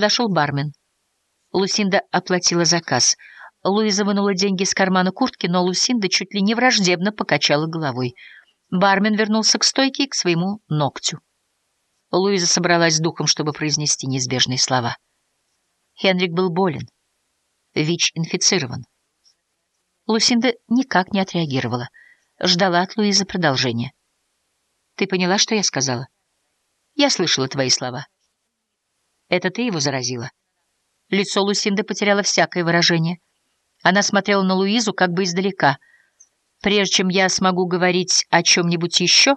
Подошел бармен. Лусинда оплатила заказ. Луиза вынула деньги из кармана куртки, но Лусинда чуть ли не враждебно покачала головой. Бармен вернулся к стойке и к своему ногтю. Луиза собралась с духом, чтобы произнести неизбежные слова. Хенрик был болен. ВИЧ инфицирован. Лусинда никак не отреагировала. Ждала от Луизы продолжения. «Ты поняла, что я сказала?» «Я слышала твои слова». «Это ты его заразила?» Лицо Лусинды потеряло всякое выражение. Она смотрела на Луизу как бы издалека. «Прежде чем я смогу говорить о чем-нибудь еще...»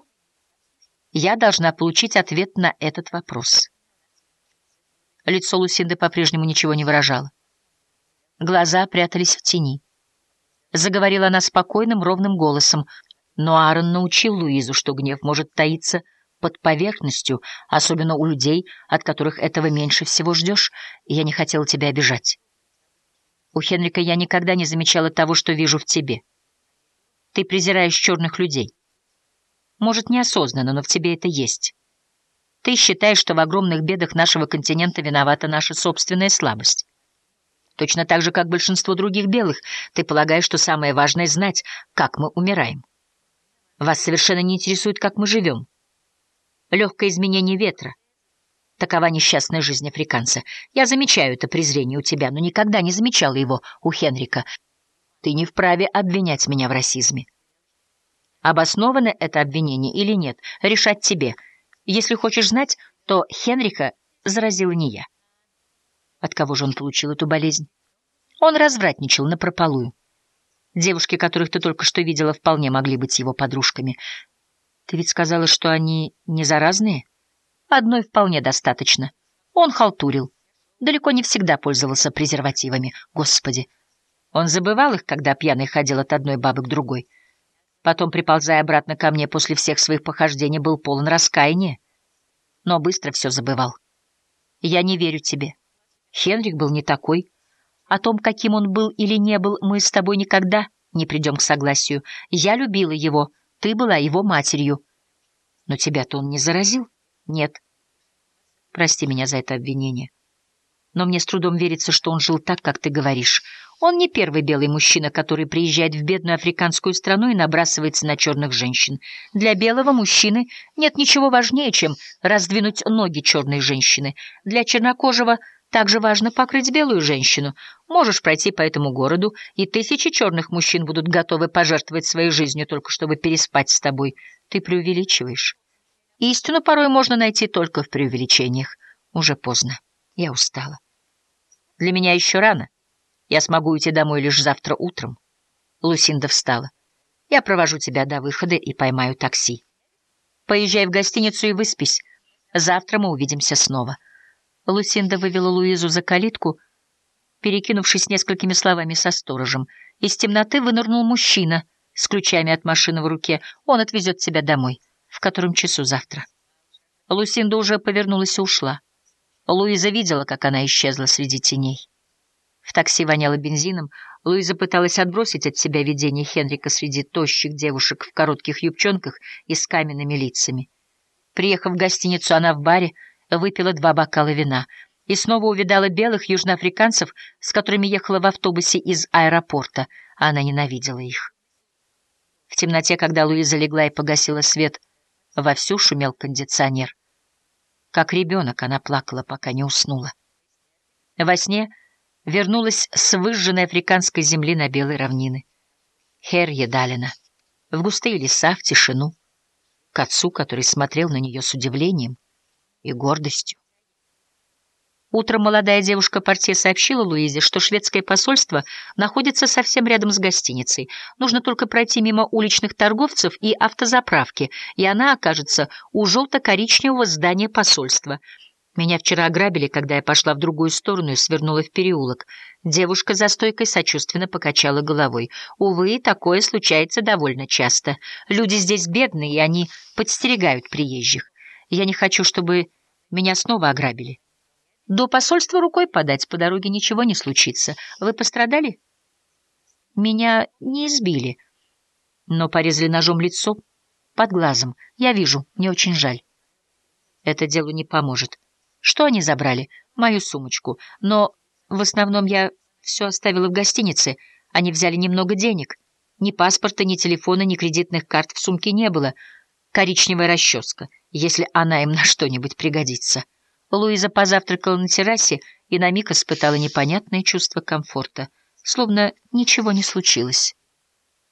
Я должна получить ответ на этот вопрос. Лицо Лусинды по-прежнему ничего не выражало. Глаза прятались в тени. Заговорила она спокойным, ровным голосом, но Аарон научил Луизу, что гнев может таиться под поверхностью, особенно у людей, от которых этого меньше всего ждешь, и я не хотела тебя обижать. У Хенрика я никогда не замечала того, что вижу в тебе. Ты презираешь черных людей. Может, неосознанно, но в тебе это есть. Ты считаешь, что в огромных бедах нашего континента виновата наша собственная слабость. Точно так же, как большинство других белых, ты полагаешь, что самое важное — знать, как мы умираем. Вас совершенно не интересует, как мы живем. Легкое изменение ветра. Такова несчастная жизнь африканца. Я замечаю это презрение у тебя, но никогда не замечала его у Хенрика. Ты не вправе обвинять меня в расизме. Обосновано это обвинение или нет, решать тебе. Если хочешь знать, то Хенрика заразила не я. От кого же он получил эту болезнь? Он развратничал напропалую. Девушки, которых ты только что видела, вполне могли быть его подружками. Ты ведь сказала, что они не заразные? Одной вполне достаточно. Он халтурил. Далеко не всегда пользовался презервативами. Господи! Он забывал их, когда пьяный ходил от одной бабы к другой. Потом, приползая обратно ко мне после всех своих похождений, был полон раскаяния. Но быстро все забывал. Я не верю тебе. Хенрик был не такой. О том, каким он был или не был, мы с тобой никогда не придем к согласию. Я любила его, ты была его матерью. Но тебя-то он не заразил? Нет. Прости меня за это обвинение. Но мне с трудом верится, что он жил так, как ты говоришь. Он не первый белый мужчина, который приезжает в бедную африканскую страну и набрасывается на черных женщин. Для белого мужчины нет ничего важнее, чем раздвинуть ноги черной женщины. Для чернокожего также важно покрыть белую женщину. Можешь пройти по этому городу, и тысячи черных мужчин будут готовы пожертвовать своей жизнью только чтобы переспать с тобой. Ты преувеличиваешь. Истину порой можно найти только в преувеличениях. Уже поздно. Я устала. Для меня еще рано. Я смогу уйти домой лишь завтра утром. Лусинда встала. Я провожу тебя до выхода и поймаю такси. Поезжай в гостиницу и выспись. Завтра мы увидимся снова. Лусинда вывела Луизу за калитку, перекинувшись несколькими словами со сторожем. Из темноты вынырнул мужчина с ключами от машины в руке. Он отвезет тебя домой. В котором часу завтра? Лусинда уже повернулась и ушла. Луиза видела, как она исчезла среди теней. В такси воняло бензином. Луиза пыталась отбросить от себя видение Хенрика среди тощих девушек в коротких юбчонках и с каменными лицами. Приехав в гостиницу, она в баре выпила два бокала вина и снова увидала белых южноафриканцев, с которыми ехала в автобусе из аэропорта, она ненавидела их. В темноте, когда Луиза легла и погасила свет, вовсю шумел кондиционер. Как ребенок она плакала, пока не уснула. Во сне вернулась с выжженной африканской земли на белой равнины. Хер Едалина, в густые леса, в тишину, к отцу, который смотрел на нее с удивлением и гордостью. Утром молодая девушка-портье сообщила Луизе, что шведское посольство находится совсем рядом с гостиницей. Нужно только пройти мимо уличных торговцев и автозаправки, и она окажется у желто-коричневого здания посольства — меня вчера ограбили, когда я пошла в другую сторону и свернула в переулок. Девушка за стойкой сочувственно покачала головой. Увы, такое случается довольно часто. Люди здесь бедные, и они подстерегают приезжих. Я не хочу, чтобы меня снова ограбили. До посольства рукой подать, по дороге ничего не случится. Вы пострадали? Меня не избили, но порезали ножом лицо под глазом. Я вижу, мне очень жаль. Это делу не поможет. Что они забрали? мою сумочку, но в основном я все оставила в гостинице. Они взяли немного денег. Ни паспорта, ни телефона, ни кредитных карт в сумке не было. Коричневая расческа, если она им на что-нибудь пригодится. Луиза позавтракала на террасе и на миг испытала непонятное чувство комфорта, словно ничего не случилось.